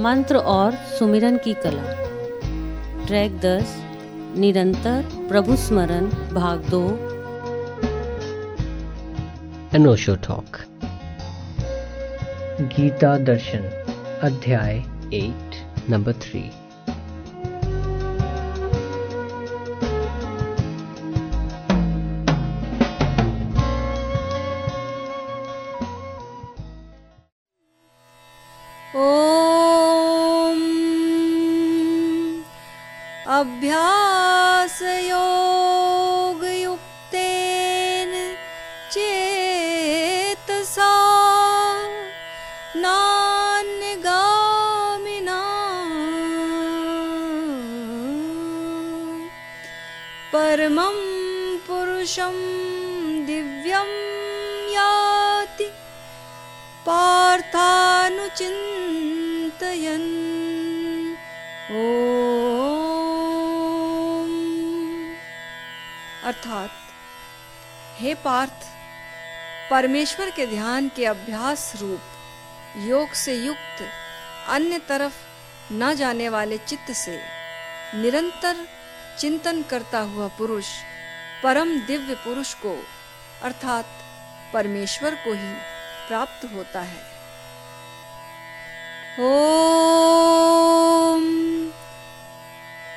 मंत्र और सुमिरन की कला। ट्रैक दस, निरंतर प्रभु स्मरण भाग दो। अनोशो टॉक गीता दर्शन अध्याय एट नंबर थ्री पार्थानुचिन्तयन् ओम अर्थात, हे पार्थ, परमेश्वर के ध्यान के अभ्यास रूप, योग से युक्त, अन्य तरफ़ न जाने वाले चित्त से निरंतर चिंतन करता हुआ पुरुष, परम दिव्य पुरुष को, अर्थात परमेश्वर को ही प्राप्त होता है। ॐ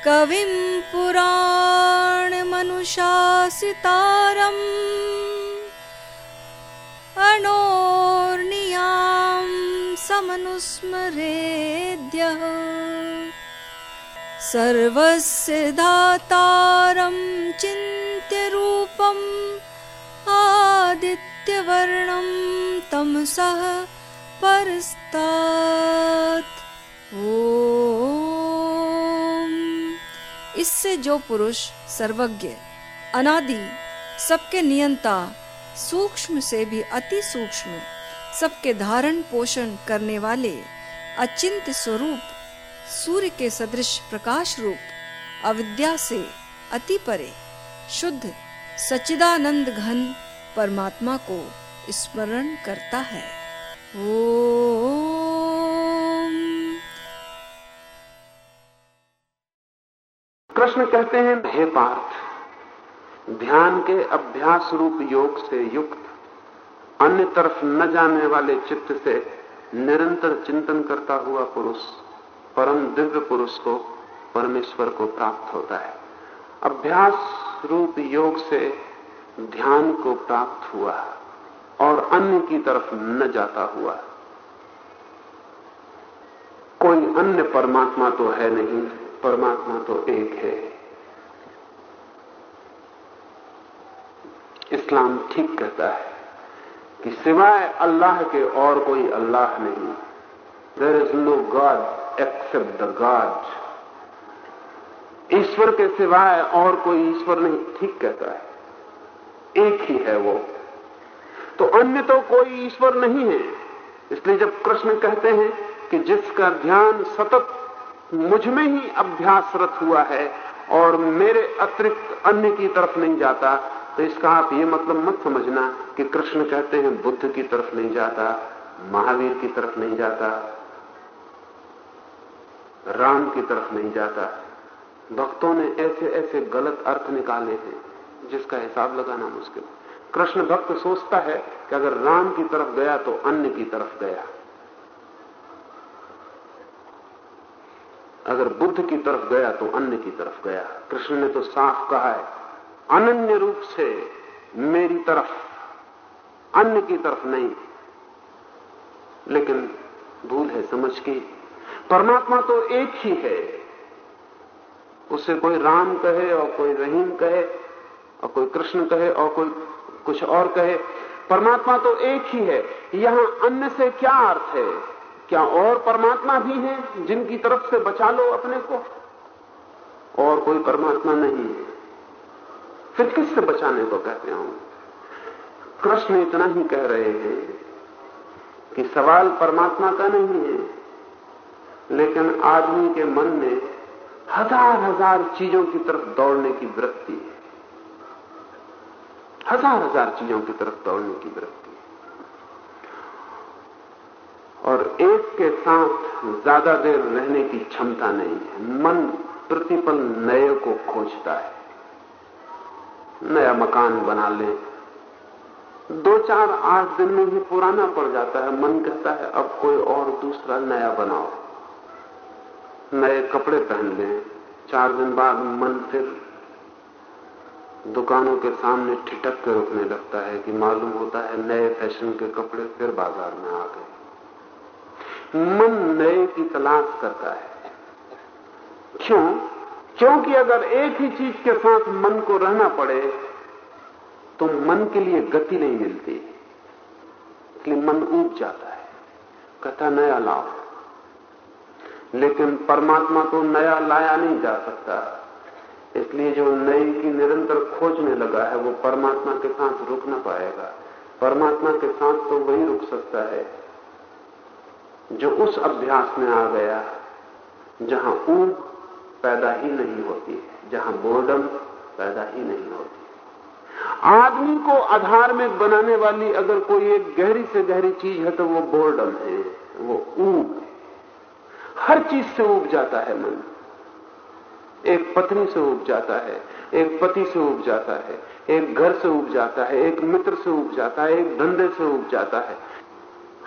कविं पुराणमनुशासितारम् अणोर्नियां समनुस्मरेद्यः सर्वस्य दातारं चिन्त्यरूपम् आदित्यवर्णं तमसः परस्तात्। ओम। इससे जो पुरुष सर्वज्ञ, अनादि, सबके नियंता, सूक्ष्म से भी अति सूक्ष्म, सबके धारण पोषण करने वाले अचिंत स्वरूप, सूर्य के सदृश प्रकाश रूप, अविद्या से अति परे, शुद्ध, सच्चिदानंद घन परमात्मा को स्मरण करता है। कृष्ण कहते हैं, हे पार्थ, ध्यान के अभ्यास रूप योग से युक्त, अन्य तरफ़ न जाने वाले चित्त से निरंतर चिंतन करता हुआ पुरुष, परम दिव्य पुरुष को परमेश्वर को प्राप्त होता है। अभ्यास रूप योग से ध्यान को प्राप्त हुआ। और अन्य की तरफ़ न जाता हुआ। कोई अन्य परमात्मा तो है नहीं, परमात्मा तो एक है। इस्लाम ठीक कहता है कि सिवाय अल्लाह के और कोई अल्लाह नहीं। There is no god except the god ईश्वर के सिवाय और कोई ईश्वर नहीं, ठीक कहता है। एक ही है वो। तो अन्य तो कोई ईश्वर नहीं है। इसलिए जब कृष्ण कहते हैं कि जिसका ध्यान सतत मुझमें ही अभ्यासरत हुआ है और मेरे अतिरिक्त अन्य की तरफ़ नहीं जाता तो इसका आप ये मतलब मत समझना कि कृष्ण कहते हैं बुद्ध की तरफ़ नहीं जाता, महावीर की तरफ़ नहीं जाता, राम की तरफ़ नहीं जाता। भक्तों ने ऐसे ऐसे गलत अर्थ निकाले हैं जिसका हिसाब लगाना मुश्किल। कृष्ण भक्त सोचता है कि अगर राम की तरफ़ गया तो अन्य की तरफ़ गया। अगर बुद्ध की तरफ़ गया तो अन्य की तरफ़ गया। कृष्ण ने तो साफ़ कहा है, अनन्य रूप से मेरी तरफ़, अन्य की तरफ़ नहीं। लेकिन भूल है, समझ की। परमात्मा तो एक ही है। उसे कोई राम कहे और कोई रहीम कहे और कोई कृष्ण कहे और कोई कुछ और कहे, परमात्मा तो एक ही है, यहाँ अन्य से क्या अर्थ है? क्या और परमात्मा भी हैं जिनकी तरफ़ से बचा लो अपने को? और कोई परमात्मा नहीं है। फिर किससे बचाने को कहते हो कृष्ण इतना ही कह रहे हैं कि सवाल परमात्मा का नहीं है, लेकिन आदमी के मन में हज़ार हज़ार चीज़ों की तरफ़ दौड़ने की वृत्ति है। हज़ार हज़ार चीज़ों की तरफ़ दौड़ने की वृत्ति और एक के साथ ज़्यादा देर रहने की क्षमता नहीं है। मन प्रतिपल नए को खोजता है। नया मकान बना ले। दो चार आठ दिन में ही पुराना पड़ जाता है। मन कहता है, अब कोई और दूसरा नया बनाओ। नए कपड़े पहन लें। चार दिन बाद मन फिर दुकानों के सामने ठिटक के रुकने लगता है कि मालूम होता है नए फ़ैशन के कपड़े फिर बाज़ार में आ गए। मन नए की तलाश करता है। क्यों? क्योंकि अगर एक ही चीज़ के साथ मन को रहना पड़े तो मन के लिए गति नहीं मिलती। इसलिए मन ऊब जाता है। कहता नया लाओ। लेकिन परमात्मा तो नया लाया नहीं जा सकता। इसलिए जो नई की निरंतर खोजने लगा है, वो परमात्मा के साथ रुक ना पाएगा। परमात्मा के साथ तो वही रुक सकता है, जो उस अभ्यास में आ गया, जहाँ ऊब पैदा ही नहीं होती जहाँ बोर्डम पैदा ही नहीं होती आदमी को आधार में बनाने वाली अगर कोई एक गहरी से गहरी चीज़ है तो वो बोर्डम है, वो ऊब हर चीज़ से उब जाता है मन। एक पत्नी से उब जाता है, एक पति से उब जाता है, एक घर से उब जाता है, एक मित्र से उब जाता है, एक धंधे से उब जाता है।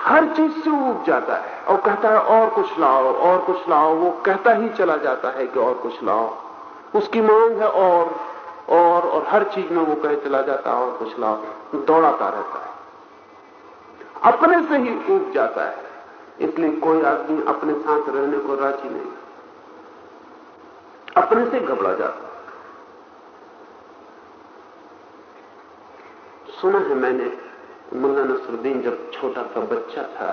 हर चीज़ से उब जाता है और कहता है, और कुछ लाओ, और कुछ लाओ। वो कहता ही चला जाता है कि और कुछ लाओ। उसकी मांग है, और और और। हर चीज़ में वो कहे चला जाता है, और कुछ लाओ। दौड़ाता रहता है। अपने से ही उब जाता है। इसलिए कोई आदमी अपने साथ रहने को राज़ी नहीं। अपने से घबरा जाता सुना है मैंने मुल्ला नसरुद्दीन जब छोटा सा बच्चा था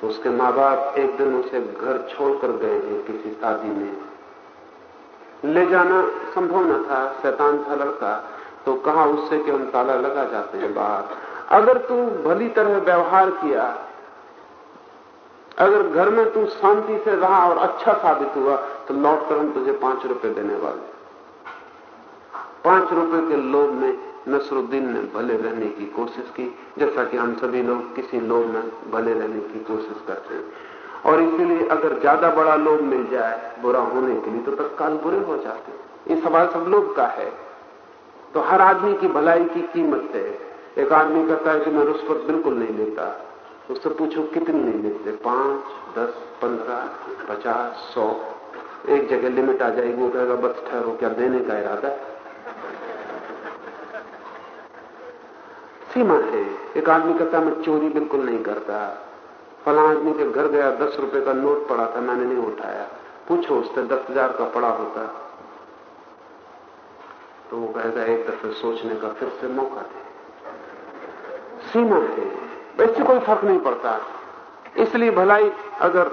तो उसके माँ बाप एक दिन उसे घर छोड़कर गए हैं किसी शादी में। ले जाना संभव न था, शैतान था लड़का तो कहा उससे कि हम ताला लगा जाते हैं बाहर। अगर तू भली तरह व्यवहार किया अगर घर में तू शांति से रहा और अच्छा साबित हुआ तो लौट कर हम तुझे पाँच रुपए देने वाले। पाँच रुपए के लोभ में नसरुद्दीन ने भले रहने की कोशिश की, जैसा कि हम सभी लोग किसी लोभ में भले रहने की कोशिश करते हैं। और इसीलिए अगर ज़्यादा बड़ा लोभ मिल जाए, बुरा होने के लिए तो तत्काल बुरे हो जाते हैं। ये सवाल सब लोग का है। तो हर आदमी की भलाई की कीमत है। एक आदमी कहता है कि मैं रुष्वत बिल्कुल नहीं लेता। उससे पूछो, कितनी नहीं लेते पाँच, दस, पंद्रह, पचास, सौ। एक जगह लिमिट आ जाएगी, वो कहेगा, बस ठहरो, क्या देने का इरादा सीमा है। एक आदमी कहता, मैं चोरी बिल्कुल नहीं करता। फला आदमी के घर गया, दस रुपए का नोट पड़ा था, मैंने नहीं उठाया। पूछो, उससे दस हज़ार का पड़ा होता। तो वो कहेगा, एक दफे सोचने का फिर से मौका दे। सीमा है। वैसे कोई फ़र्क नहीं पड़ता। इसलिए भलाई अगर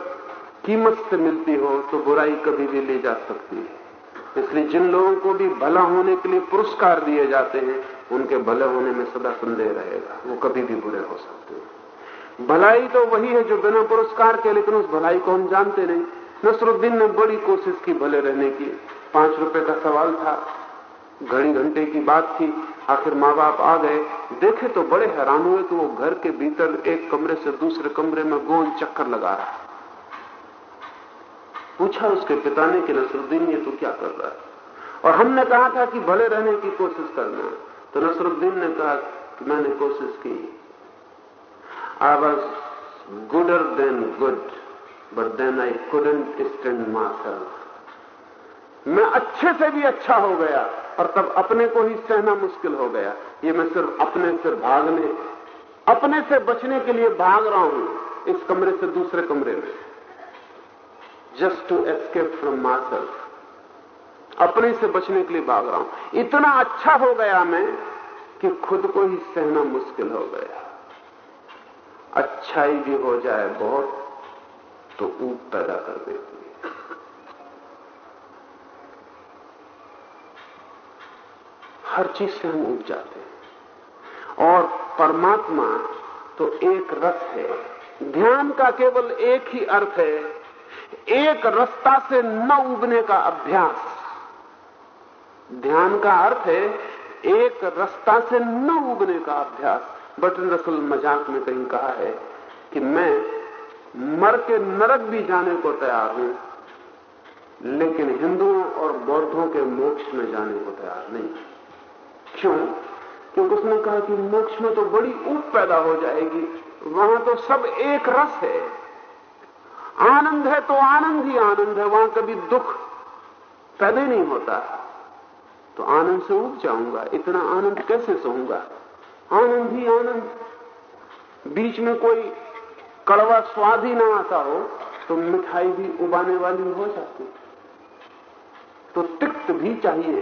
कीमत से मिलती हो तो बुराई कभी भी ले जा सकती है। इसलिए जिन लोगों को भी भला होने के लिए पुरस्कार दिए जाते हैं, उनके भले होने में सदा संदेह रहेगा। वो कभी भी बुरे हो सकते हैं। भलाई तो वही है जो बिना पुरस्कार के, लेकिन उस भलाई को हम जानते नहीं। नसरुद्दीन ने बड़ी कोशिश की भले रहने की। पाँच रुपए का सवाल था घड़ी घंटे की बात थी, आखिर माँ बाप आ गए। देखे तो बड़े हैरान हुए कि वो घर के भीतर एक कमरे से दूसरे कमरे में गोल चक्कर लगा रहा पूछा उसके पिता ने कि, नसरुद्दीन, ये तो क्या कर रहा है? और हमने कहा था कि, भले रहने की कोशिश करना तो नसरुद्दीन ने कहा कि, मैंने कोशिश की I was gooder than good but then I couldn't stand my मैं अच्छे से भी अच्छा हो गया। और तब अपने को ही सहना मुश्किल हो गया। ये मैं सिर्फ़ अपने से भागने अपने से बचने के लिए भाग रहा हूँ, इस कमरे से दूसरे कमरे में। Just to escape from myself अपने से बचने के लिए भाग रहा हूँ। इतना अच्छा हो गया मैं कि खुद को ही सहना मुश्किल हो गया। अच्छाई भी हो जाए बहुत तो ऊप पैदा कर देती। हर चीज़ से हम उग जाते हैं। और परमात्मा तो एक रस है। ध्यान का केवल एक ही अर्थ है। एक रास्ता से न उगने का अभ्यास। ध्यान का अर्थ है, एक रास्ता से न उगने का अभ्यास। बटन रसल मज़ाक में कहीं कहा है कि मैं मर के नरक भी जाने को तैयार हूँ, लेकिन हिंदुओं और बौद्धों के मोक्ष में जाने को तैयार नहीं। क्यों? क्योंकि उसने कहा कि मोक्ष में तो बड़ी ऊप पैदा हो जाएगी, वहाँ तो सब एक रस है। आनंद है तो आनंद ही आनंद है, वहाँ कभी दुख पैदा नहीं होता। तो आनंद से उग जाऊँगा, इतना आनंद कैसे सहूँगा आनंद ही आनंद। बीच में कोई कड़वा स्वाद ही ना आता हो तो मिठाई भी उबाने वाली हो जाती। तो तिक्त भी चाहिए।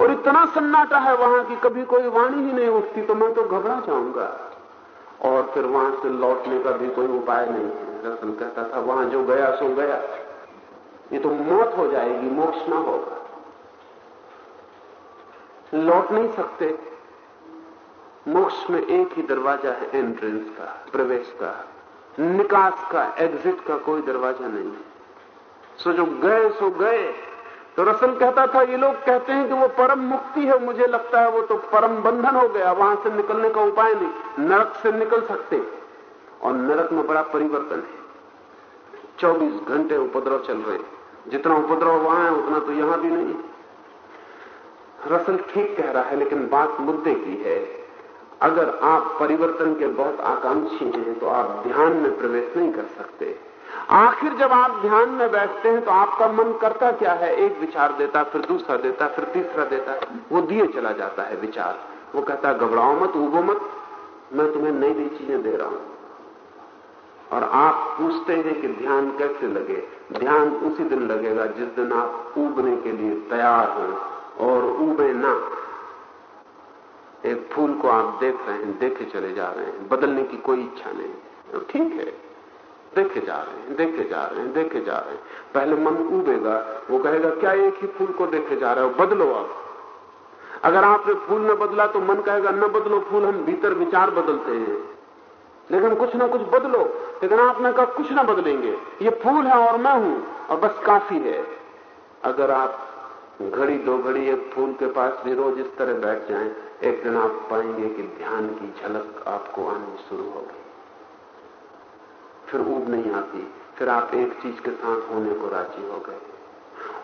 और इतना सन्नाटा है वहाँ की कभी कोई वाणी ही नहीं उठती तो मैं तो घबरा जाऊँगा। और फिर वहाँ से लौटने का भी कोई उपाय नहीं है। कहता था, वहाँ जो गया, सो गया। ये तो मौत हो जाएगी, मोक्ष ना होगा। लौट नहीं सकते। मोक्ष में एक ही दरवाज़ा है एंट्रेंस का, प्रवेश का। निकास का एग्जिट का कोई दरवाज़ा नहीं है। सो जो गए, सो गए। तो रसल कहता था, ये लोग कहते हैं कि वो परम मुक्ति है, मुझे लगता है वो तो परम बंधन हो गया, वहाँ से निकलने का उपाय नहीं, नरक से निकल सकते और नरक में बड़ा परिवर्तन है। 24 घंटे उपद्रव चल रहे जितना उपद्रव वहाँ है, उतना तो यहाँ भी नहीं रसल ठीक कह रहा है, लेकिन बात मुद्दे की है। अगर आप परिवर्तन के बहुत आकांक्षी हैं तो आप ध्यान में प्रवेश नहीं कर सकते। आखिर जब आप ध्यान में बैठते हैं तो आपका मन करता क्या है? एक विचार देता फिर दूसरा देता फिर तीसरा देता वो दिए चला जाता है विचार। वो कहता घबराओ मत उगो मत, मैं तुम्हें नई नई चीज़ें दे रहा हूँ। और आप पूछते हैं कि ध्यान कैसे लगे? ध्यान उसी दिन लगेगा जिस दिन आप उबने के लिए तैयार हो। और उबे ना। एक फूल को आप देख रहे हैं, देखे चले जा रहे हैं। बदलने की कोई इच्छा नहीं। ठीक है। देखे जा रहे हैं, देखे जा रहे हैं, देखे जा रहे हैं। पहले मन उबेगा वो कहेगा, क्या एक ही फूल को देखे जा रहे हो? बदलो आप। अगर आपने फूल न बदला तो मन कहेगा, न बदलो फूल, हम भीतर विचार बदलते हैं। लेकिन कुछ ना कुछ बदलो, लेकिन आपने कहा, कुछ ना बदलेंगे। ये फूल है और मैं हूँ, और बस काफ़ी है। अगर आप घड़ी दो घड़ी एक फूल के पास भी रोज इस तरह बैठ जाएँ, एक दिन आप पाएँगे कि ध्यान की झलक आपको आनी शुरू होगी फिर ऊब नहीं आती। फिर आप एक चीज़ के साथ होने को राज़ी हो गए।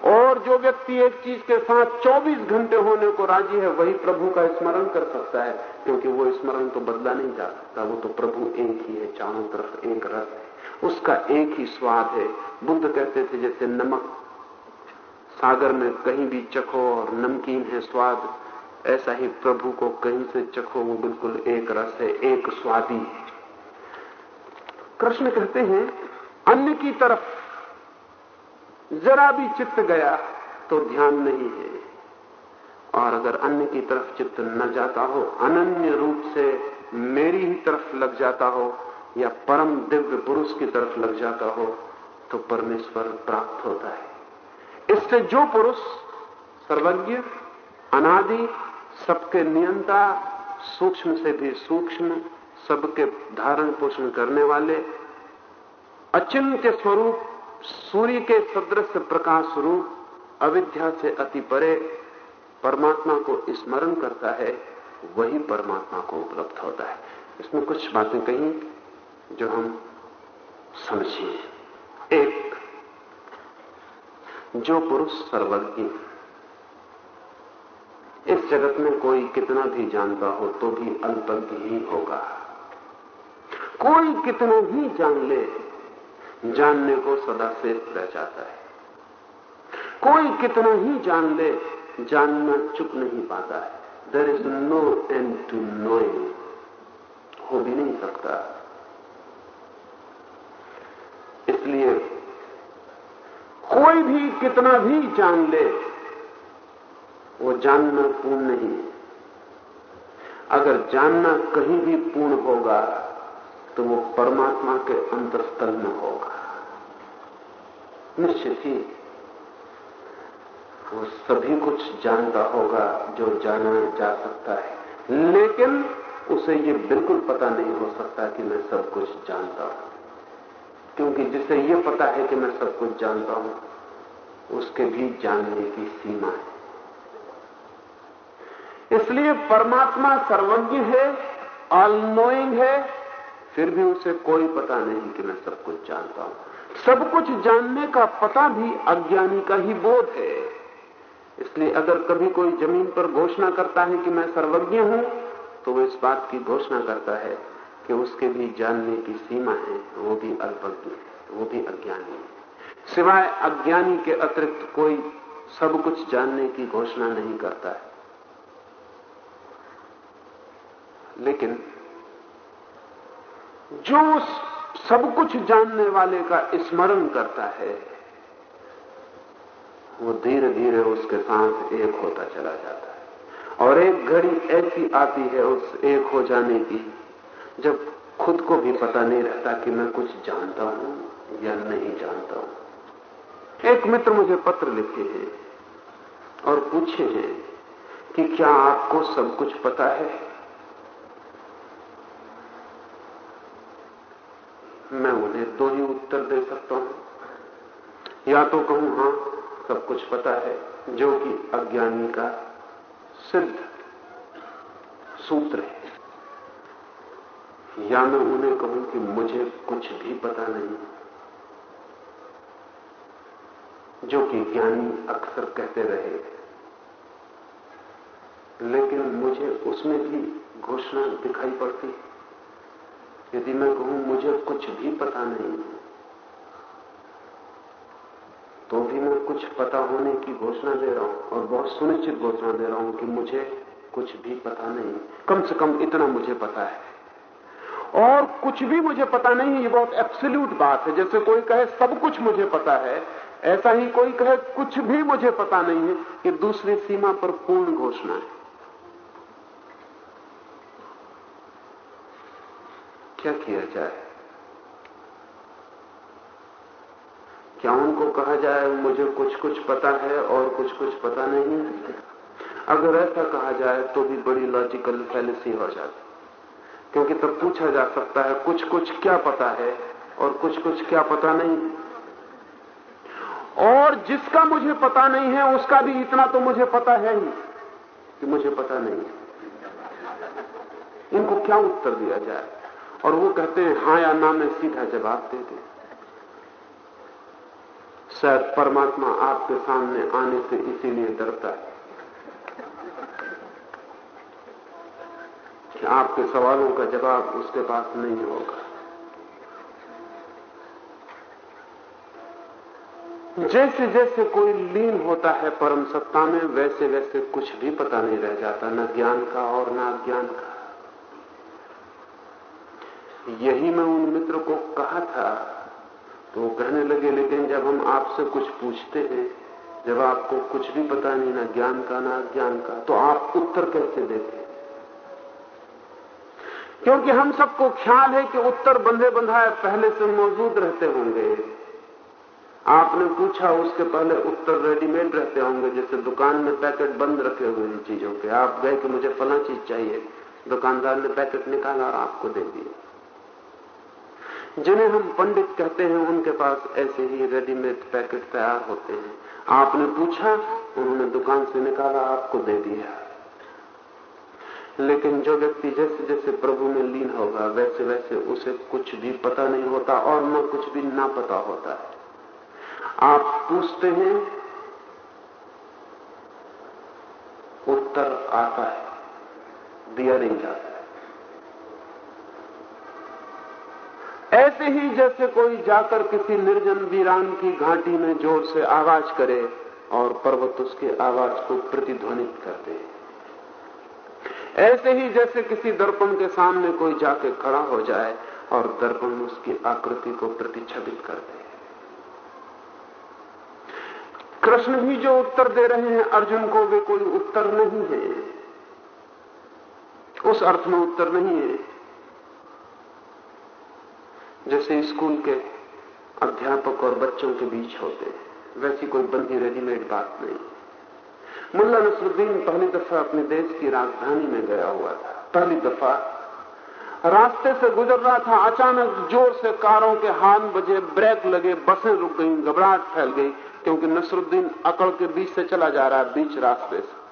और जो व्यक्ति एक चीज़ के साथ 24 घंटे होने को राज़ी है, वही प्रभु का स्मरण कर सकता है, क्योंकि वो स्मरण तो बदला नहीं जा सकता। वो तो प्रभु एक ही है, चारों तरफ़ एक रस है। उसका एक ही स्वाद है। बुद्ध कहते थे जैसे नमक, सागर में कहीं भी चखो और नमकीन है स्वाद, ऐसा ही प्रभु को कहीं से चखो, वो बिल्कुल एक रस है, एक स्वादी है। कृष्ण कहते हैं, अन्य की तरफ़ जरा भी चित्त गया तो ध्यान नहीं है। और अगर अन्य की तरफ़ चित्त न जाता हो, अनन्य रूप से मेरी ही तरफ़ लग जाता हो, या परम दिव्य पुरुष की तरफ़ लग जाता हो तो परमेश्वर प्राप्त होता है। इससे जो पुरुष सर्वज्ञ, अनादि, सबके नियंता, सूक्ष्म से भी सूक्ष्म सबके धारण पोषण करने वाले अचिंत्य स्वरूप, सूर्य के सदृश प्रकाश स्वरूप अविद्या से अति परे परमात्मा को स्मरण करता है, वही परमात्मा को उपलब्ध होता है। इसमें कुछ बातें कही जो हम समझिए। एक, जो पुरुष सर्वज्ञ इस जगत में कोई कितना भी जानता हो तो भी अल्पज्ञ ही होगा। कोई कितना भी जान ले, जानने को सदा शेष रह जाता है। कोई कितना ही जान ले, जानना चुप नहीं पाता है। There is no end to knowing हो भी नहीं सकता। इसलिए कोई भी कितना भी जान ले, वो जानना पूर्ण नहीं अगर जानना कहीं भी पूर्ण होगा तो वो परमात्मा के अंतरस्थल में होगा। निश्चित ही वो सभी कुछ जानता होगा जो जाना जा सकता है। लेकिन उसे ये बिल्कुल पता नहीं हो सकता कि मैं सब कुछ जानता हूँ। क्योंकि जिसे ये पता है कि मैं सब कुछ जानता हूँ, उसके भी जानने की सीमा है। इसलिए परमात्मा सर्वज्ञ है ऑल नोइंग है फिर भी उसे कोई पता नहीं कि मैं सब कुछ जानता हूँ। सब कुछ जानने का पता भी अज्ञानी का ही बोध है। इसलिए अगर कभी कोई ज़मीन पर घोषणा करता है कि मैं सर्वज्ञ हूँ तो वो इस बात की घोषणा करता है कि उसके भी जानने की सीमा है, वो भी अल्पज्ञ है वो भी अज्ञानी। है सिवाय अज्ञानी के अतिरिक्त कोई सब कुछ जानने की घोषणा नहीं करता है। लेकिन जो उस सब कुछ जानने वाले का स्मरण करता है, वो धीरे धीरे उसके साथ एक होता चला जाता है। और एक घड़ी ऐसी आती है उस एक हो जाने की, जब खुद को भी पता नहीं रहता कि मैं कुछ जानता हूँ या नहीं जानता हूँ। एक मित्र मुझे पत्र लिखे हैं और पूछे हैं कि क्या आपको सब कुछ पता है? मैं उन्हें दो ही उत्तर दे सकता हूँ। या तो कहूँ, हाँ, सब कुछ पता है, जो कि अज्ञानी का सिद्ध सूत्र है। या मैं उन्हें कहूँ कि मुझे कुछ भी पता नहीं, जो कि ज्ञानी अक्सर कहते रहे लेकिन मुझे उसमें भी घोषणा दिखाई पड़ती यदि मैं कहूँ, मुझे कुछ भी पता नहीं तो भी मैं कुछ पता होने की घोषणा दे रहा हूँ और बहुत सुनिश्चित घोषणा दे रहा हूँ कि मुझे कुछ भी पता नहीं। कम से कम इतना मुझे पता है। और कुछ भी मुझे पता नहीं, ये बहुत एब्सोल्यूट बात है। जैसे कोई कहे, सब कुछ मुझे पता है, ऐसा ही कोई कहे, कुछ भी मुझे पता नहीं है कि दूसरी सीमा पर पूर्ण घोषणा है। क्या किया जाए? क्या उनको कहा जाए, मुझे कुछ कुछ पता है और कुछ कुछ पता नहीं अगर ऐसा कहा जाए तो भी बड़ी लॉजिकल फैलेसी हो जाती। क्योंकि तब पूछा जा सकता है कुछ कुछ क्या पता है और कुछ कुछ क्या पता नहीं? और जिसका मुझे पता नहीं है, उसका भी इतना तो मुझे पता है ही कि मुझे पता नहीं है। इनको क्या उत्तर दिया जाए? और वो कहते हैं, हाँ या ना, में सीधा जवाब दे दे। शायद परमात्मा आपके सामने आने से इसीलिए डरता है कि आपके सवालों का जवाब उसके पास नहीं होगा। जैसे जैसे कोई लीन होता है परम सत्ता में वैसे वैसे कुछ भी पता नहीं रह जाता, न ज्ञान का और न अज्ञान का। यही मैं उन मित्र को कहा था। तो वो कहने लगे, लेकिन जब हम आपसे कुछ पूछते हैं, जब आपको कुछ भी पता नहीं ना, ज्ञान का ना ज्ञान का तो आप उत्तर कैसे देते? क्योंकि हम सबको ख्याल है कि उत्तर बंधे बंधाए पहले से मौजूद रहते होंगे। आपने पूछा, उसके पहले उत्तर रेडीमेड रहते होंगे, जैसे दुकान में पैकेट बंद रखे हुए चीज़ों के। आप गए कि मुझे फला चीज़ चाहिए। दुकानदार ने पैकेट निकाला और आपको दे दिया। जिन्हें हम पंडित कहते हैं, उनके पास ऐसे ही रेडीमेड पैकेट तैयार होते हैं। आपने पूछा, उन्होंने दुकान से निकाला, आपको दे दिया। लेकिन जो व्यक्ति जैसे जैसे प्रभु में लीन होगा वैसे वैसे उसे कुछ भी पता नहीं होता और न कुछ भी ना पता होता है। आप पूछते हैं, उत्तर आता है, दिया नहीं जाता। ऐसे ही जैसे कोई जाकर किसी निर्जन वीरान की घाटी में ज़ोर से आवाज़ करे और पर्वत उसके आवाज़ को प्रतिध्वनित कर दे। ऐसे ही जैसे किसी दर्पण के सामने कोई जाके खड़ा हो जाए और दर्पण उसकी आकृति को प्रतिच्छबित कर दे। कृष्ण भी जो उत्तर दे रहे हैं, अर्जुन को वे कोई उत्तर नहीं है। उस अर्थ में उत्तर नहीं है। जैसे स्कूल के अध्यापक और बच्चों के बीच होते वैसी कोई बंदी रेडीमेड बात नहीं। मुल्ला नसरुद्दीन पहली दफ़ा अपने देश की राजधानी में गया हुआ था। पहली दफ़ा रास्ते से गुजर रहा था, अचानक ज़ोर से कारों के हाथ बजे ब्रेक लगे, बसें रुक गई, घबराहट फैल गई, क्योंकि नसरुद्दीन अकड़ के बीच से चला जा रहा है, बीच रास्ते से।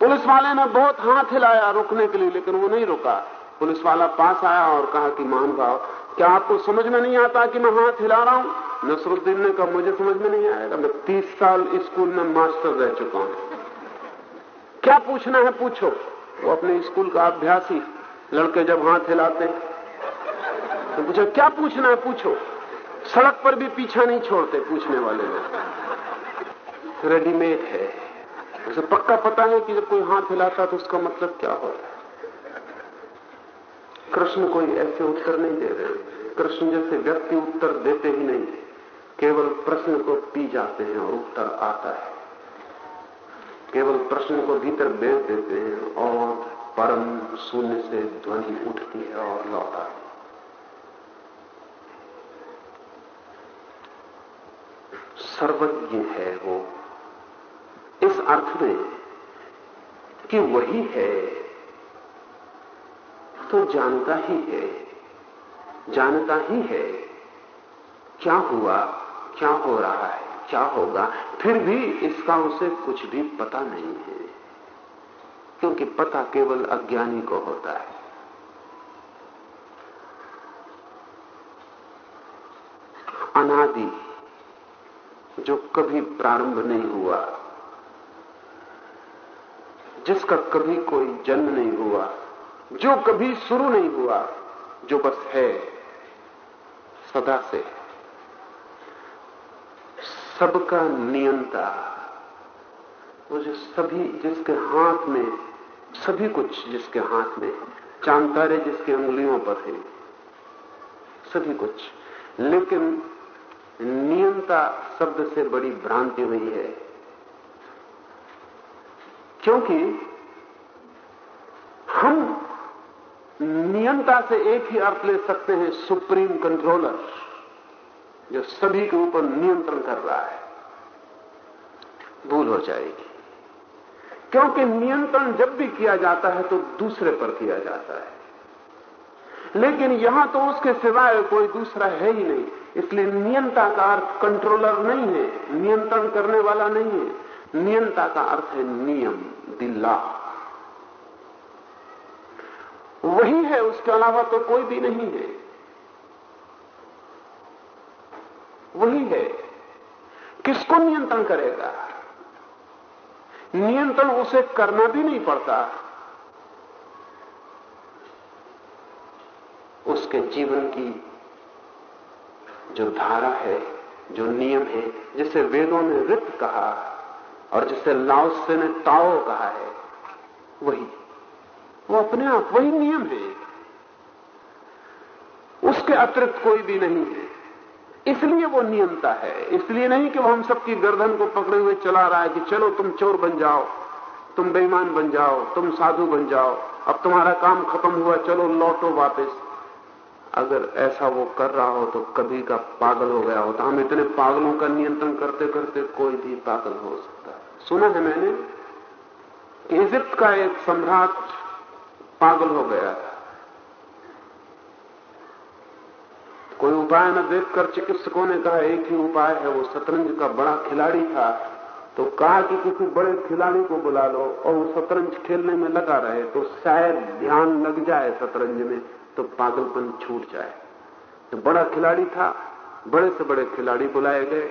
पुलिस वाले ने बहुत हाथ हिलाया रुकने के लिए, लेकिन वो नहीं रुका। पुलिस वाला पास आया और कहा कि मान भाव, क्या आपको समझ में नहीं आता कि मैं हाथ हिला रहा हूँ? नसरुद्दीन ने कहा, मुझे समझ में नहीं आएगा मैं तीस साल स्कूल में मास्टर रह चुका हूँ। क्या पूछना है, पूछो। वो अपने स्कूल का अभ्यासी, लड़के जब हाथ हिलाते तो पूछो, क्या पूछना है, पूछो। सड़क पर भी पीछा नहीं छोड़ते पूछने वाले लोग। रेडीमेड है। उसे पक्का पता है कि जब कोई हाथ हिलाता तो उसका मतलब क्या होता है? कृष्ण कोई ऐसे उत्तर नहीं दे रहे। कृष्ण जैसे व्यक्ति उत्तर देते ही नहीं। केवल प्रश्न को पी जाते हैं और उत्तर आता है। केवल प्रश्न को भीतर बेच देते हैं और परम शून्य से ध्वनि उठती है और लौट है। सर्वज्ञ है वो। इस अर्थ में कि वही है तो जानता ही है। जानता ही है। क्या हुआ? क्या हो रहा है? क्या होगा? फिर भी इसका उसे कुछ भी पता नहीं है। क्योंकि पता केवल अज्ञानी को होता है। अनादि, जो कभी प्रारंभ नहीं हुआ, जिसका कभी कोई जन्म नहीं हुआ जो कभी शुरू नहीं हुआ, जो बस है, सदा से सबका नियंता, वो जो सभी जिसके हाथ में, सभी कुछ जिसके हाथ में चाँद तारे जिसके उंगलियों पर है, सभी कुछ। लेकिन नियंता शब्द से बड़ी भ्रांति हुई है। क्योंकि हम नियंता से एक ही अर्थ ले सकते हैं सुप्रीम कंट्रोलर, जो सभी के ऊपर नियंत्रण कर रहा है। भूल हो जाएगी। क्योंकि नियंत्रण जब भी किया जाता है तो दूसरे पर किया जाता है। लेकिन यहाँ तो उसके सिवाय कोई दूसरा है ही नहीं। इसलिए नियंता का अर्थ कंट्रोलर नहीं है, नियंत्रण करने वाला नहीं है। नियंता का अर्थ है नियम दिल्ला वही है, उसके अलावा तो कोई भी नहीं है। वही है। किसको नियंत्रण करेगा? नियंत्रण उसे करना भी नहीं पड़ता। उसके जीवन की जो धारा है, जो नियम है, जिसे वेदों ने रित कहा और जिसे लाओसे ने ताओ कहा है, वही वो अपने आप वही नियम है। उसके अतिरिक्त कोई भी नहीं है। इसलिए वो नियमता है। इसलिए नहीं कि वो हम सबकी गर्दन को पकड़े हुए चला रहा है कि चलो तुम चोर बन जाओ, तुम बेईमान बन जाओ, तुम साधु बन जाओ, अब तुम्हारा काम खत्म हुआ, चलो लौटो वापस। अगर ऐसा वो कर रहा हो तो कभी का पागल हो गया होता। हम इतने पागलों का नियंत्रण करते करते कोई भी पागल हो सकता। है सुना है मैंने इजिप्त का एक सम्राट पागल हो गया था। कोई उपाय न देखकर चिकित्सकों ने कहा, एक ही उपाय है, वो शतरंज का बड़ा खिलाड़ी था। तो कहा कि किसी बड़े खिलाड़ी को बुला लो और वो शतरंज खेलने में लगा रहे तो शायद ध्यान लग जाए शतरंज में तो पागलपन छूट जाए। तो बड़ा खिलाड़ी था, बड़े से बड़े खिलाड़ी बुलाए गए।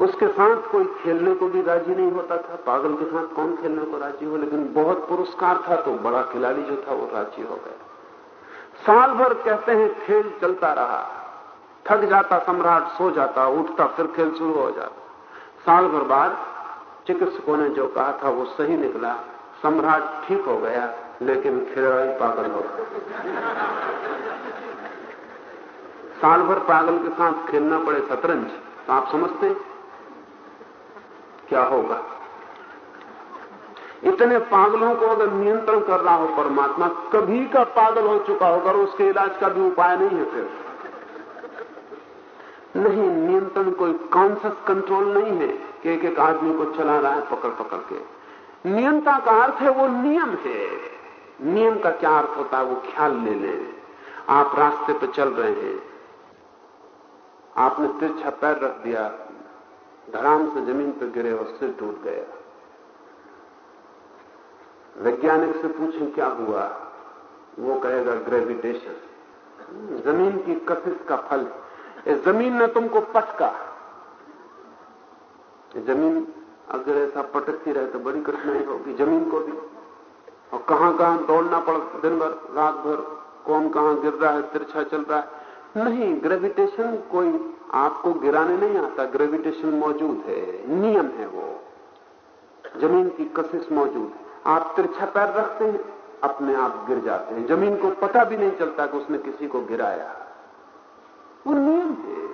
उसके साथ कोई खेलने को भी राज़ी नहीं होता था। पागल के साथ कौन खेलने को राज़ी हो? लेकिन बहुत पुरस्कार था तो बड़ा खिलाड़ी जो था वो राज़ी हो गया। साल भर कहते हैं, खेल चलता रहा। थक जाता सम्राट, सो जाता, उठता, फिर खेल शुरू हो जाता। साल भर बाद चिकित्सकों ने जो कहा था, वो सही निकला। सम्राट ठीक हो गया, लेकिन खिलाड़ी पागल हो साल भर पागल के साथ खेलना पड़े शतरंज तो आप समझते क्या होगा? इतने पागलों को अगर नियंत्रण कर रहा हो परमात्मा, कभी का पागल हो चुका होगा और उसके इलाज का भी उपाय नहीं है फिर। नहीं, नियंत्रण कोई कॉन्सियस कंट्रोल नहीं है कि एक एक आदमी को चला रहा है पकड़ पकड़ के। नियंता का अर्थ है वो नियम है। नियम का क्या अर्थ होता है वो ख्याल ले लें। आप रास्ते पे चल रहे हैं। आपने तिरछा पैर रख दिया। धड़ाम से ज़मीन पर गिरे और सिर टूट गया। वैज्ञानिक से पूछें, क्या हुआ? वो कहेगा, ग्रेविटेशन। ज़मीन की कशिश का फल इस ज़मीन ने तुमको पटका। ज़मीन अगर ऐसा पटकती रहे तो बड़ी कठिनाई होगी, ज़मीन को भी। और कहाँ कहाँ दौड़ना पड़ दिन भर रात भर कौन कहाँ गिर रहा है, तिरछा चल रहा है। नहीं, ग्रेविटेशन कोई आपको गिराने नहीं आता ग्रेविटेशन मौजूद है, नियम है वो। ज़मीन की कशिश मौजूद है। आप तिरछा पैर रखते हैं, अपने आप गिर जाते हैं। ज़मीन को पता भी नहीं चलता कि उसने किसी को गिराया। वो नियम है।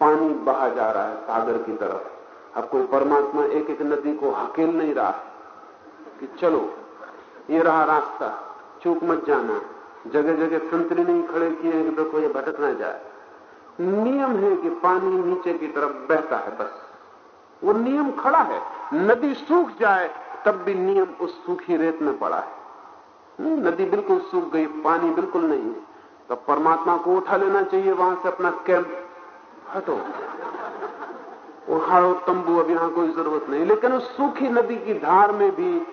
पानी बहा जा रहा है सागर की तरफ़। अब कोई परमात्मा एक एक नदी को हकेल नहीं रहा कि चलो, ये रहा रास्ता, चूक मत जाना। जगह जगह संतरी नहीं खड़े किए देखो ये भटक ना जाए। नियम है कि पानी नीचे की तरफ़ बहता है बस। वो नियम खड़ा है। नदी सूख जाए, तब भी नियम उस सूखी रेत में पड़ा है। नदी बिल्कुल सूख गई, पानी बिल्कुल नहीं है। तब परमात्मा को उठा लेना चाहिए, वहाँ से अपना कैंप। हटो। उठाओ तंबू, अब यहाँ कोई ज़रूरत नहीं। लेकिन उस सूखी नदी की धार में भी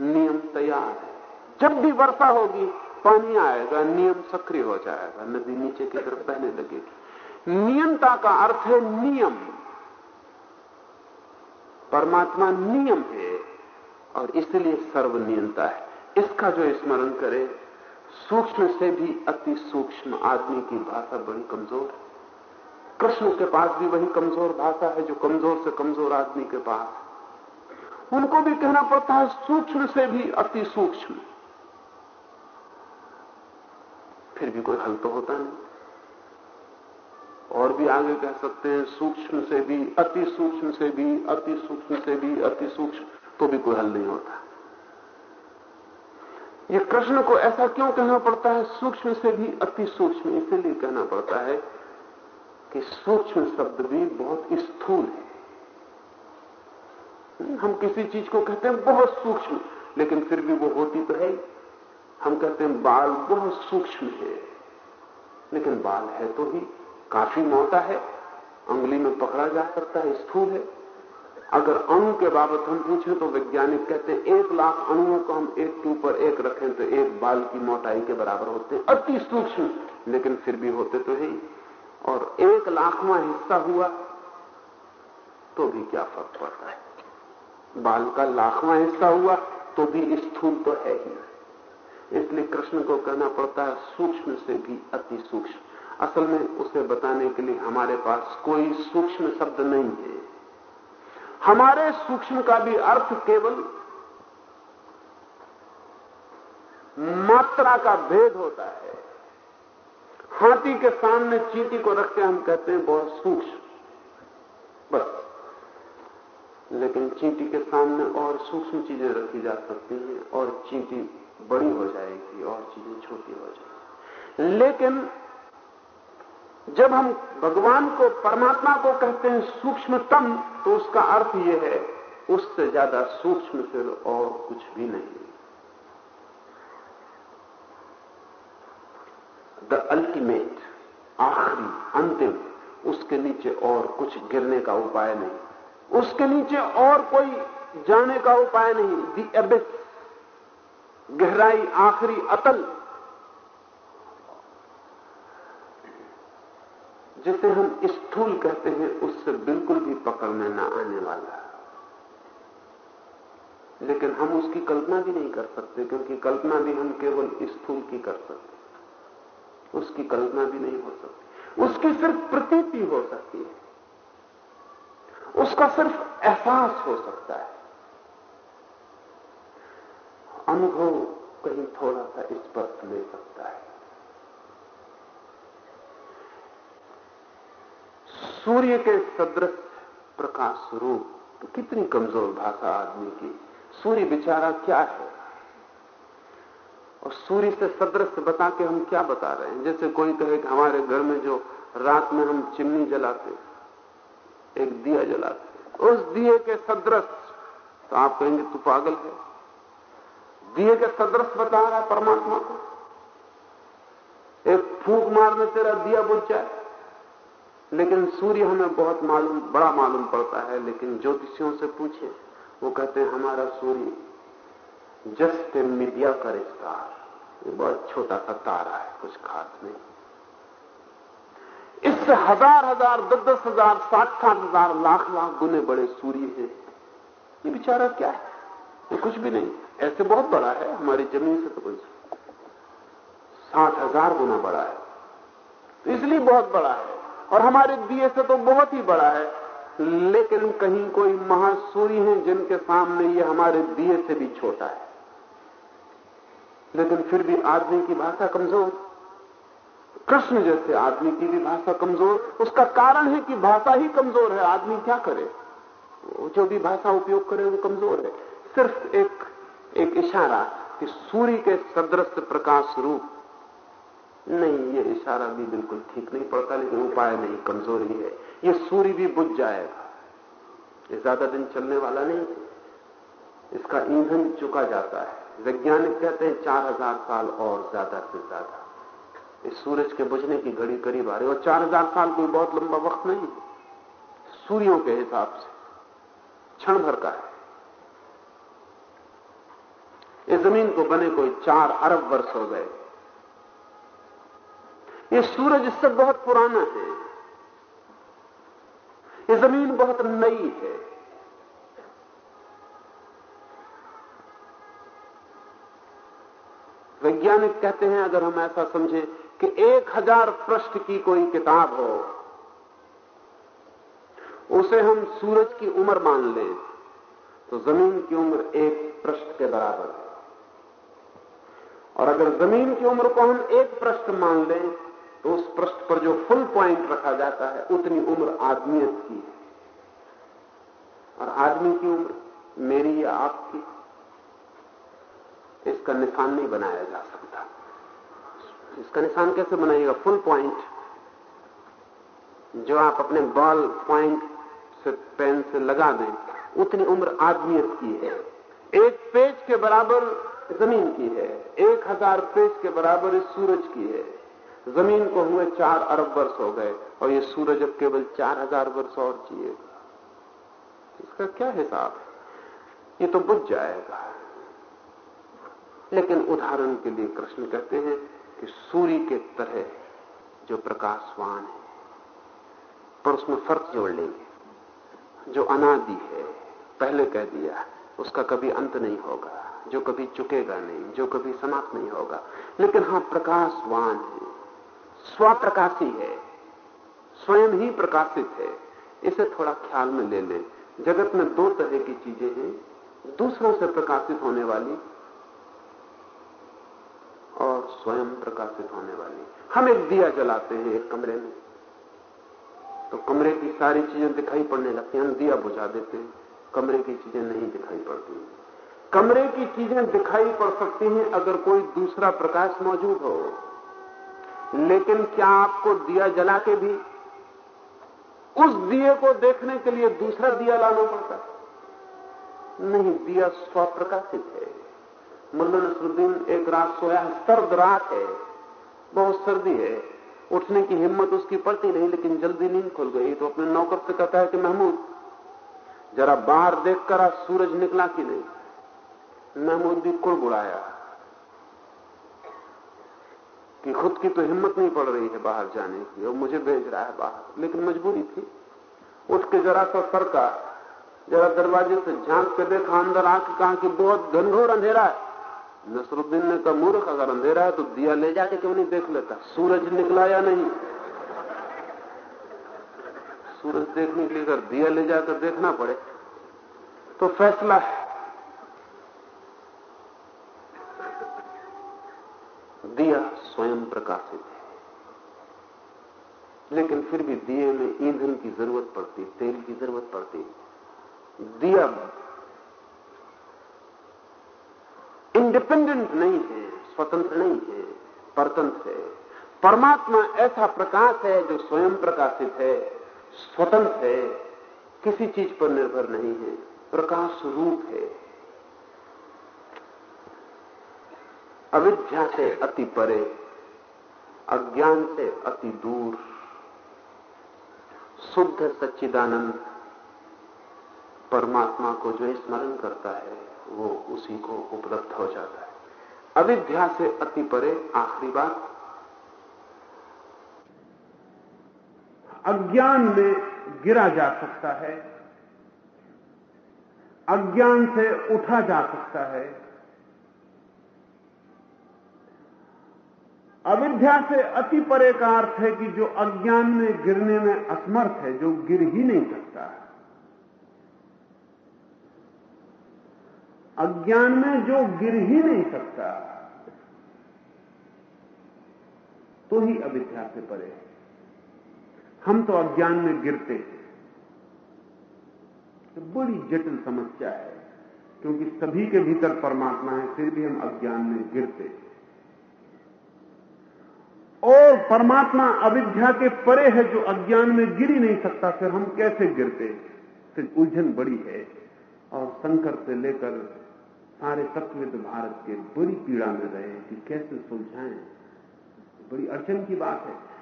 नियम तैयार है। जब भी वर्षा होगी पानी आएगा, नियम सक्रिय हो जाएगा। नदी नीचे की तरफ़ बहने लगेगी। नियमता का अर्थ है नियम। परमात्मा नियम है और इसलिए सर्वनियंता है। इसका जो स्मरण करे, सूक्ष्म से भी अति सूक्ष्म आदमी की भाषा बड़ी कमज़ोर है। कृष्ण के पास भी वही कमज़ोर भाषा है जो कमज़ोर से कमज़ोर आदमी के पास उनको भी कहना पड़ता है, सूक्ष्म से भी अति सूक्ष्म। फिर भी कोई हल तो होता नहीं। और भी आगे कह सकते हैं, सूक्ष्म से भी, अति सूक्ष्म से भी, अति सूक्ष्म से भी, अति सूक्ष्म तो भी कोई हल नहीं होता। ये कृष्ण को ऐसा क्यों कहना पड़ता है? सूक्ष्म से भी, अति सूक्ष्म। इसीलिए कहना पड़ता है कि सूक्ष्म शब्द भी बहुत स्थूल है। हम किसी चीज़ को कहते हैं, बहुत सूक्ष्म, लेकिन फिर भी वो होती तो है हम कहते हैं बाल बहुत सूक्ष्म है। लेकिन बाल है तो ही काफ़ी मोटा है, उंगली में पकड़ा जा सकता है, स्थूल है। अगर अणु के बाबत हम पूछें तो वैज्ञानिक कहते हैं एक लाख अणुओं को हम एक के ऊपर एक रखें तो एक बाल की मोटाई के बराबर होते हैं, अति सूक्ष्म। लेकिन फिर भी होते तो है। और एक लाखवा हिस्सा हुआ तो भी क्या फ़र्क पड़ता है? बाल का लाखवा हिस्सा हुआ तो भी स्थूल तो है ही। इसलिए कृष्ण को कहना पड़ता है, सूक्ष्म से भी अति सूक्ष्म। असल में उसे बताने के लिए हमारे पास कोई सूक्ष्म शब्द नहीं है। हमारे सूक्ष्म का भी अर्थ केवल मात्रा का भेद होता है। हाथी के सामने चींटी को रख के हम कहते हैं, बहुत सूक्ष्म। बस। लेकिन चींटी के सामने और सूक्ष्म चीज़ें रखी जा सकती हैं और चींटी बड़ी हो जाएगी और चीज़ें छोटी हो जाएगी। लेकिन जब हम भगवान को, परमात्मा को कहते हैं सूक्ष्मतम तो उसका अर्थ यह है, उससे ज़्यादा सूक्ष्म फिर और कुछ भी नहीं। द अल्टीमेट आखिरी, अंतिम, उसके नीचे और कुछ गिरने का उपाय नहीं। उसके नीचे और कोई जाने का उपाय नहीं। दी एबिस गहराई आखिरी अतल। जिसे हम स्थूल कहते हैं, उससे बिल्कुल भी पकड़ में ना आने वाला। लेकिन हम उसकी कल्पना भी नहीं कर सकते, क्योंकि कल्पना भी हम केवल स्थूल की कर सकते उसकी कल्पना भी नहीं हो सकती। उसकी सिर्फ़ प्रतीति हो सकती है। उसका सिर्फ़ एहसास हो सकता है। अनुभव कहीं थोड़ा सा स्पष्ट ले सकता है। सूर्य के सदृश प्रकाश रूप तो कितनी कमज़ोर भाषा आदमी की। सूर्य बिचारा क्या है? और सूर्य से सदृश बता के हम क्या बता रहे हैं? जैसे कोई कहे कि हमारे घर में जो रात में हम चिमनी जलाते एक दिया जलाते उस दिए के सदृश तो आप कहेंगे, तू पागल है? दिए के सदृश बता रहा है परमात्मा को। एक फूक मारने तेरा दिया बुझ जाए। लेकिन सूर्य हमें बहुत मालूम, बड़ा मालूम पड़ता है, लेकिन ज्योतिषियों से पूछे, वो कहते हैं, हमारा सूर्य जस्ट मीडिया का स्टार बहुत छोटा सा तारा है, कुछ खास नहीं। इससे हज़ार हज़ार, दस दस हज़ार, साठ साठ हज़ार, लाख लाख गुने बड़े सूर्य हैं। ये बेचारा क्या है? ये कुछ भी नहीं। ऐसे बहुत बड़ा है, हमारी ज़मीन से तो साठ हज़ार गुना बड़ा है। तो इसलिए बहुत बड़ा है। और हमारे दिए से तो बहुत ही बड़ा है। लेकिन कहीं कोई महासूरी है जिनके सामने ये हमारे दिए से भी छोटा है। लेकिन फिर भी आदमी की भाषा कमज़ोर। कृष्ण जैसे आदमी की भी भाषा कमज़ोर। उसका कारण है कि भाषा ही कमज़ोर है। आदमी क्या करे? जो भी भाषा उपयोग करे वो कमज़ोर है। सिर्फ़ एक एक इशारा कि सूर्य के सदृश प्रकाश रूप। नहीं, ये इशारा भी बिल्कुल ठीक नहीं पड़ता, लेकिन उपाय नहीं, कमज़ोरी है ये सूर्य भी बुझ जाएगा। ये ज़्यादा दिन चलने वाला नहीं इसका ईंधन चुका जाता है। वैज्ञानिक कहते हैं चार हज़ार साल और ज़्यादा से ज़्यादा। इस सूरज के बुझने की घड़ी करीब आ रही है, और चार हज़ार साल कोई बहुत लंबा वक्त नहीं सूर्यों के हिसाब से, क्षण भर का है। इस ज़मीन को बने कोई चार अरब वर्ष हो गए। ये सूरज इससे बहुत पुराना है। ये ज़मीन बहुत नई है। वैज्ञानिक कहते हैं, अगर हम ऐसा समझें कि एक हज़ार पृष्ठ की कोई किताब हो, उसे हम सूरज की उम्र मान लें तो ज़मीन की उम्र एक पृष्ठ के बराबर है। और अगर ज़मीन की उम्र को हम एक पृष्ठ मान लें तो उस पृष्ठ पर जो फुल पॉइंट रखा जाता है, उतनी उम्र आदमियत की है। और आदमी की उम्र मेरी या आपकी, इसका निशान नहीं बनाया जा सकता। इसका निशान कैसे बनाइएगा? फुल पॉइंट जो आप अपने बॉल पॉइंट से पेन से लगा दें, उतनी उम्र आदमियत की है। एक पेज के बराबर ज़मीन की है। एक हज़ार पेज के बराबर इस सूरज की है। ज़मीन को हुए चार अरब वर्ष हो गए और ये सूरज अब केवल चार हज़ार वर्ष और चाहिए इसका क्या हिसाब है? ये तो बुझ जाएगा। लेकिन उदाहरण के लिए कृष्ण कहते हैं कि सूर्य के तरह जो प्रकाशवान है, पर उसमें फ़र्क जोड़ लेंगे। जो अनादि है, पहले कह दिया, उसका कभी अंत नहीं होगा। जो कभी चुकेगा नहीं, जो कभी समाप्त नहीं होगा। लेकिन हाँ प्रकाशवान है। स्वप्रकाशी है। स्वयं ही प्रकाशित है। इसे थोड़ा ख्याल में ले लें। जगत में दो तरह की चीज़ें हैं। दूसरों से प्रकाशित होने वाली और स्वयं प्रकाशित होने वाली। हम एक दिया जलाते हैं एक कमरे में। तो कमरे की सारी चीज़ें दिखाई पड़ने लगती हैं। हम दिया बुझा देते हैं। कमरे की चीज़ें नहीं दिखाई पड़ती। कमरे की चीज़ें दिखाई पड़ सकती हैं अगर कोई दूसरा प्रकाश मौजूद हो। लेकिन क्या आपको दिया जला के भी? उस दिए को देखने के लिए दूसरा दिया लाना पड़ता नहीं, दिया स्वप्रकाशित है। मुल्ला नसरुद्दीन एक रात सोया, सर्द रात है। बहुत सर्दी है। उठने की हिम्मत उसकी पड़ती नहीं, लेकिन जल्दी नींद खुल गई। तो अपने नौकर से कहता है कि महमूद, जरा बाहर देखकर आज सूरज निकला कि नहीं? महमूद भी कुड़बुड़ाया कि खुद की तो हिम्मत नहीं पड़ रही है बाहर जाने की, और मुझे भेज रहा है बाहर। लेकिन मजबूरी थी। उठ के जरा सा सर का, जरा दरवाजे से झाँक के देखा, अंदर आके कहा कि बहुत घनघोर अंधेरा है। नसरुद्दीन ने कहा, मूर्ख, अगर अंधेरा है तो दिया ले जाके क्यों नहीं देख लेता? सूरज निकला या नहीं? सूरज देखने के लिए अगर दिया ले जाकर देखना पड़े तो फैसला है। दिया स्वयं प्रकाशित है। लेकिन फिर भी दिए में ईंधन की ज़रूरत पड़ती, तेल की ज़रूरत पड़ती। दिया इंडिपेंडेंट नहीं है, स्वतंत्र नहीं है, परतंत्र है। परमात्मा ऐसा प्रकाश है जो स्वयं प्रकाशित है, स्वतंत्र है, किसी चीज़ पर निर्भर नहीं है, प्रकाश रूप है। अविद्या से अति परे, अज्ञान से अति दूर। शुद्ध सच्चिदानंद परमात्मा को जो स्मरण करता है, वो उसी को उपलब्ध हो जाता है। अविद्या से अति परे, आखिरी बात। अज्ञान में गिरा जा सकता है, अज्ञान से उठा जा सकता है। अविद्या से अति परे का अर्थ है कि जो अज्ञान में गिरने में असमर्थ है, जो गिर ही नहीं सकता अज्ञान में जो गिर ही नहीं सकता तो ही अविद्या से परे हम तो अज्ञान में गिरते हैं। तो बड़ी जटिल समस्या है, क्योंकि सभी के भीतर परमात्मा है, फिर भी हम अज्ञान में गिरते और परमात्मा अविद्या के परे है जो अज्ञान में गिर ही नहीं सकता, फिर हम कैसे गिरते? फिर उलझन बड़ी है। और शंकर से लेकर सारे तत्विद भारत के बड़ी पीड़ा में रहे कि कैसे सुलझाएँ? बड़ी अड़चन की बात है।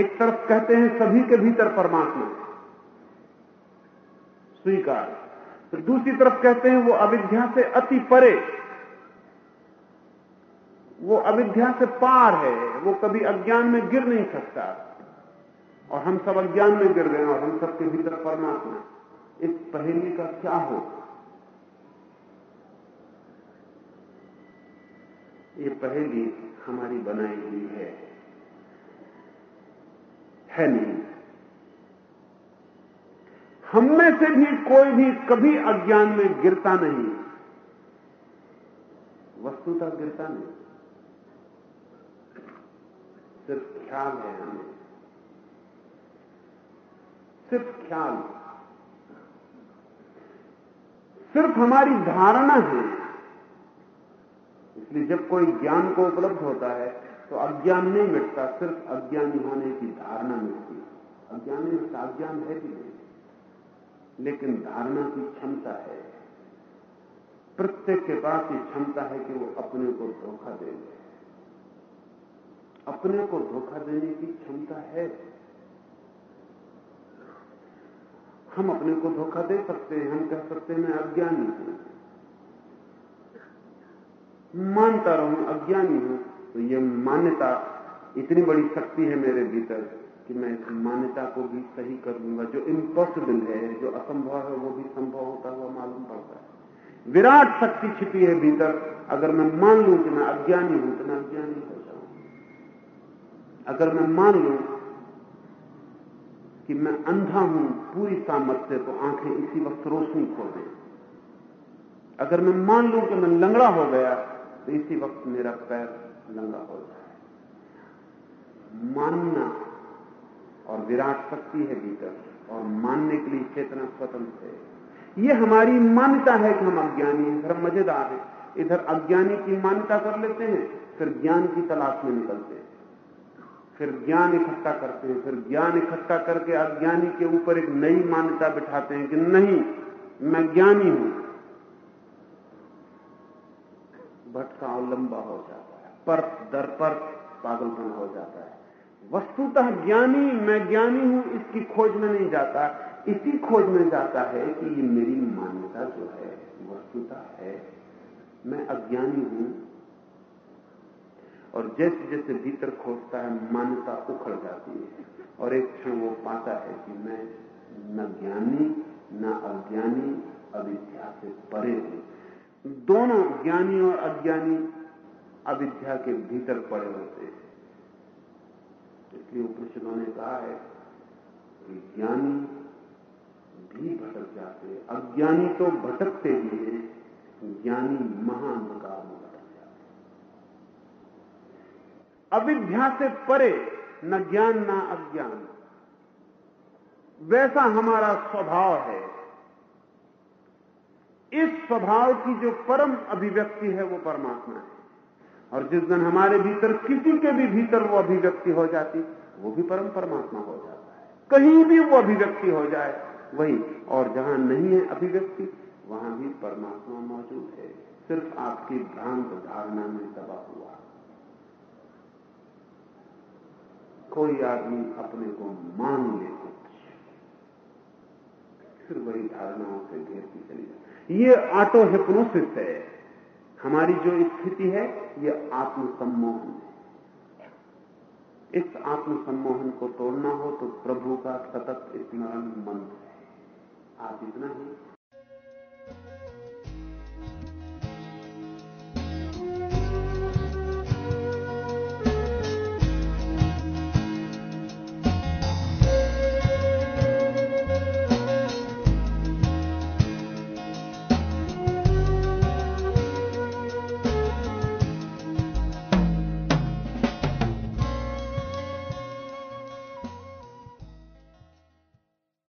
एक तरफ़ कहते हैं सभी के भीतर परमात्मा स्वीकार। तो दूसरी तरफ़ कहते हैं वो अविद्या से अति परे वो अविद्या से पार है, वो कभी अज्ञान में गिर नहीं सकता। और हम सब अज्ञान में गिर गए और हम सबके भीतर परमात्मा इस पहेली का क्या हो ये पहेली हमारी बनाई हुई है। है नहीं। हम में से भी कोई भी कभी अज्ञान में गिरता नहीं। वस्तुता गिरता नहीं। सिर्फ़ ख्याल है हमें। सिर्फ़ ख्याल। सिर्फ़ हमारी धारणा है। इसलिए जब कोई ज्ञान को उपलब्ध होता है तो अज्ञान नहीं मिटता, सिर्फ़ अज्ञानी होने की धारणा मिटती है। अज्ञान नहीं मिटता, अज्ञान है भी नहीं। लेकिन धारणा की क्षमता है। प्रत्येक के पास ये क्षमता है कि वो अपने को धोखा दे दे। अपने को धोखा देने की क्षमता है। हम अपने को धोखा दे सकते हैं, हम कह सकते हैं, मैं अज्ञानी हूँ। मानता रहूँ, अज्ञानी हूँ तो ये मान्यता, इतनी बड़ी शक्ति है मेरे भीतर कि मैं इस मान्यता को भी सही कर दूँगा। जो इम्पॉसिबल है, जो असंभव है, वो भी संभव होता हुआ मालूम पड़ता है। विराट शक्ति छिपी है भीतर। अगर मैं मान लू कि मैं अज्ञानी हूँ तो मैं अज्ञानी अगर मैं मान लू कि मैं अंधा हूँ पूरी सामर्थ्य तो आँखें इसी वक्त रोशनी खो दें। अगर मैं मान लू कि मैं लंगड़ा हो गया तो इसी वक्त मेरा पैर लंगा हो जाए। मानना और विराट शक्ति है भीतर, और मानने के लिए चेतना स्वतंत्र है। ये हमारी मान्यता है कि हम अज्ञानी हैं इधर मज़ेदार हैं। इधर अज्ञानी की मान्यता कर लेते हैं, फिर ज्ञान की तलाश में निकलते हैं। फिर ज्ञान इकट्ठा करते हैं, फिर ज्ञान इकट्ठा करके अज्ञानी के ऊपर एक नई मान्यता बिठाते हैं कि नहीं, मैं ज्ञानी हूँ। भटकाव लंबा हो जाता है पर दर पर पागलपन हो जाता है। वस्तुतः ज्ञानी, मैं ज्ञानी हूँ, इसकी खोज में नहीं जाता। इसी खोज में जाता है कि ये मेरी मान्यता जो है, वस्तुता है, मैं अज्ञानी हूँ और जैसे जैसे भीतर खोजता है, मान्यता उखड़ जाती है। और एक क्षण वो पाता है कि मैं न ज्ञानी, न अज्ञानी, अविद्या से परे हूँ। दोनों ज्ञानी और अज्ञानी अविद्या के भीतर पड़े होते हैं। इसलिए उपनिषदों ने कहा है कि ज्ञानी भी भटक जाते हैं। अज्ञानी तो भटकते ही हैं, ज्ञानी महाअंधकार में भटक जाते अविद्या से परे न ज्ञान न अज्ञान। वैसा हमारा स्वभाव है। इस स्वभाव की जो परम अभिव्यक्ति है, वो परमात्मा है। और जिस दिन हमारे भीतर किसी के भी भीतर वो अभिव्यक्ति हो जाती, वो भी परम परमात्मा हो जाता है। कहीं भी वो अभिव्यक्ति हो जाए, वही और जहाँ नहीं है अभिव्यक्ति, वहाँ भी परमात्मा मौजूद है। सिर्फ़ आपकी भ्रांत धारणा में दबा हुआ कोई आदमी अपने को मान ले। फिर वही धारणाओं से घेरती चली जाती। ये ऑटो हिप्नोसिस है। हमारी जो स्थिति है, ये आत्मसम्मोहन है। इस आत्मसम्मोहन को तोड़ना हो तो प्रभु का सतत स्मरण मंत्र आप इतना ही